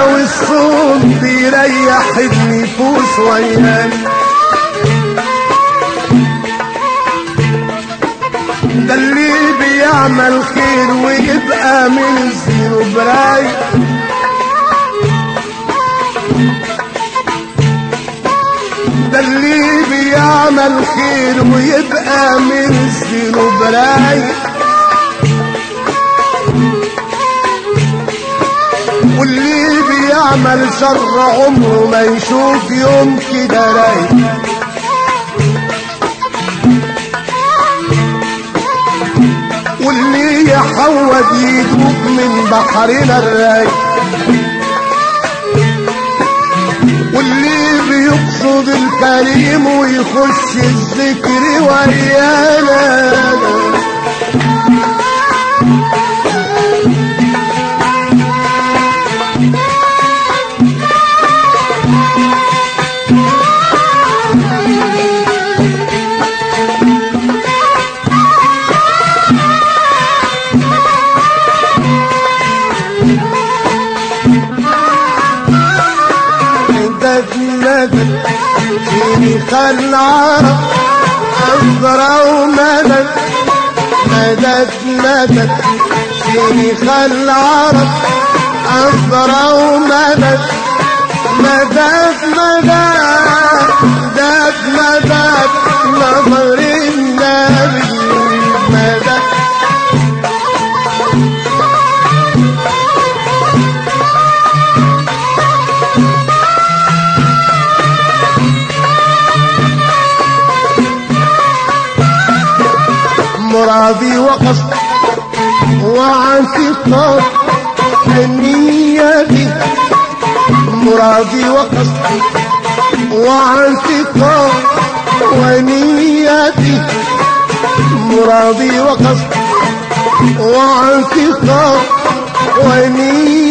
والصوم بيريح النفوس وياك ده اللي بيعمل خير ويبقى من الذنوب رايق ده اللي بيعمل خير ويبقى من الذنوب رايق واللي بيعمل شر عمره ما يشوف يوم كده رايق واللي يحود يدوب من بحرنا الرايق واللي بيقصد الكريم ويخش الذكر ويانا مدد مدد فيني خل عرب أزرع ومدد مدد مدد فيني خل عرب أزرع ومدد مدد مدد مدد مدد نظر مرادي وقصد واعتقاد نيتي مرادي وقصد واعتقاد ونيتي مرادي وقصد واعتقاد ونيتي